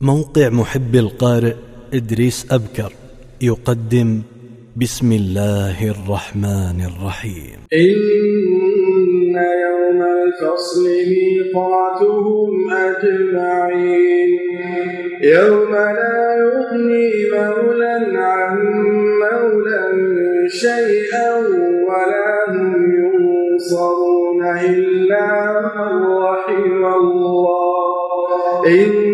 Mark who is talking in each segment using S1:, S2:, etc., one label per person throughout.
S1: موقع محب القارئ إدريس أبكر يقدم بسم الله الرحمن الرحيم.
S2: إن يوم الفصل ميقاتهم أجمعين يوم لا يغني مولى عن مولى شيئا ولا هم ينصرون إلا من رحم الله. هو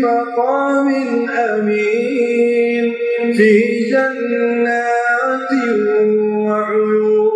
S2: مقام أمين في جنات وعيون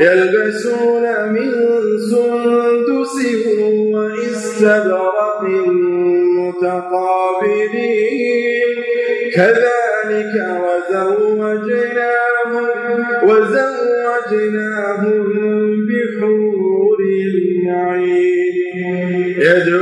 S2: يلبسون من سندس وإستبرق متقابلين. كذلك وزوجناهم وزوجناهم بحور عين فيها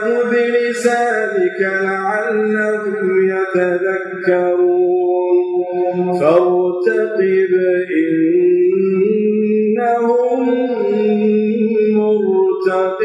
S2: ذلك لعلهم يتذكرون. فارتقب إنهم مرتقبون.